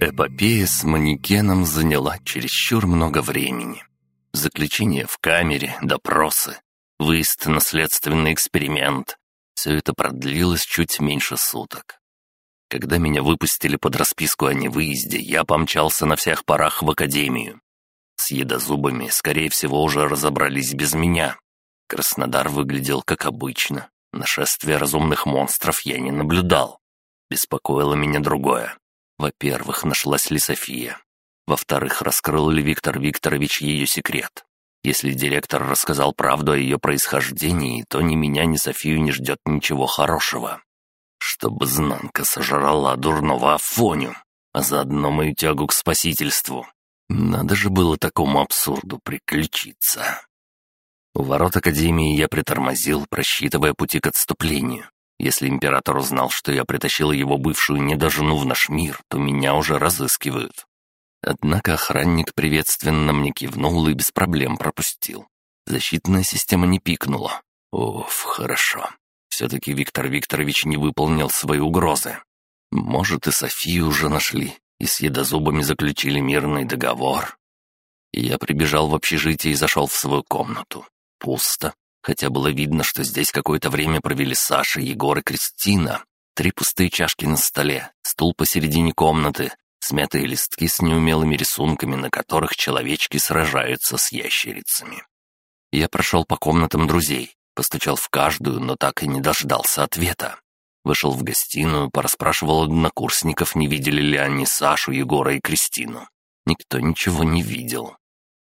Эпопея с манекеном заняла чересчур много времени. Заключение в камере, допросы, выезд на следственный эксперимент. Все это продлилось чуть меньше суток. Когда меня выпустили под расписку о невыезде, я помчался на всех парах в академию. С едозубами, скорее всего, уже разобрались без меня. Краснодар выглядел как обычно. Нашествия разумных монстров я не наблюдал. Беспокоило меня другое. Во-первых, нашлась ли София? Во-вторых, раскрыл ли Виктор Викторович ее секрет? Если директор рассказал правду о ее происхождении, то ни меня, ни Софию не ждет ничего хорошего чтобы знанка сожрала дурного Афоню, а заодно мою тягу к спасительству. Надо же было такому абсурду приключиться. У ворот Академии я притормозил, просчитывая пути к отступлению. Если император узнал, что я притащил его бывшую недожену в наш мир, то меня уже разыскивают. Однако охранник приветственно мне кивнул и без проблем пропустил. Защитная система не пикнула. Оф, хорошо. Все-таки Виктор Викторович не выполнил свои угрозы. Может, и Софию уже нашли, и с едозубами заключили мирный договор. я прибежал в общежитие и зашел в свою комнату. Пусто, хотя было видно, что здесь какое-то время провели Саша, Егор и Кристина. Три пустые чашки на столе, стул посередине комнаты, смятые листки с неумелыми рисунками, на которых человечки сражаются с ящерицами. Я прошел по комнатам друзей, Постучал в каждую, но так и не дождался ответа. Вышел в гостиную, пораспрашивал однокурсников, не видели ли они Сашу, Егора и Кристину. Никто ничего не видел.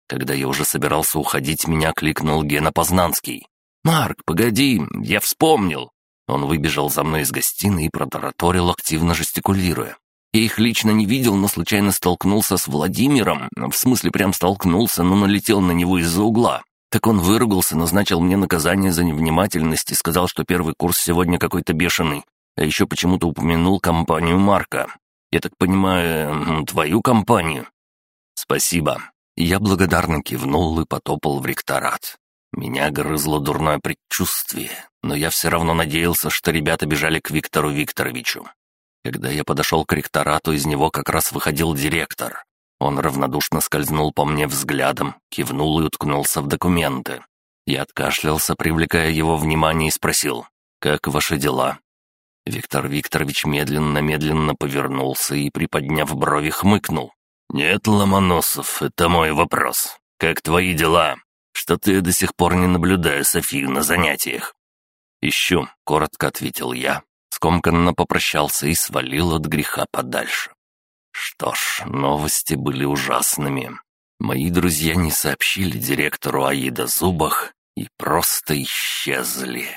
Когда я уже собирался уходить, меня кликнул Гена Познанский. «Марк, погоди, я вспомнил!» Он выбежал за мной из гостиной и протараторил, активно жестикулируя. Я их лично не видел, но случайно столкнулся с Владимиром. В смысле, прям столкнулся, но налетел на него из-за угла. Так он выругался, назначил мне наказание за невнимательность и сказал, что первый курс сегодня какой-то бешеный, а еще почему-то упомянул компанию Марка. Я так понимаю, твою компанию?» «Спасибо». Я благодарно кивнул и потопал в ректорат. Меня грызло дурное предчувствие, но я все равно надеялся, что ребята бежали к Виктору Викторовичу. Когда я подошел к ректорату, из него как раз выходил директор. Он равнодушно скользнул по мне взглядом, кивнул и уткнулся в документы. Я откашлялся, привлекая его внимание, и спросил, «Как ваши дела?» Виктор Викторович медленно-медленно повернулся и, приподняв брови, хмыкнул. «Нет, Ломоносов, это мой вопрос. Как твои дела? Что-то я до сих пор не наблюдаю Софию на занятиях». «Ищу», — коротко ответил я, скомканно попрощался и свалил от греха подальше. Что ж, новости были ужасными. Мои друзья не сообщили директору Аида Зубах и просто исчезли.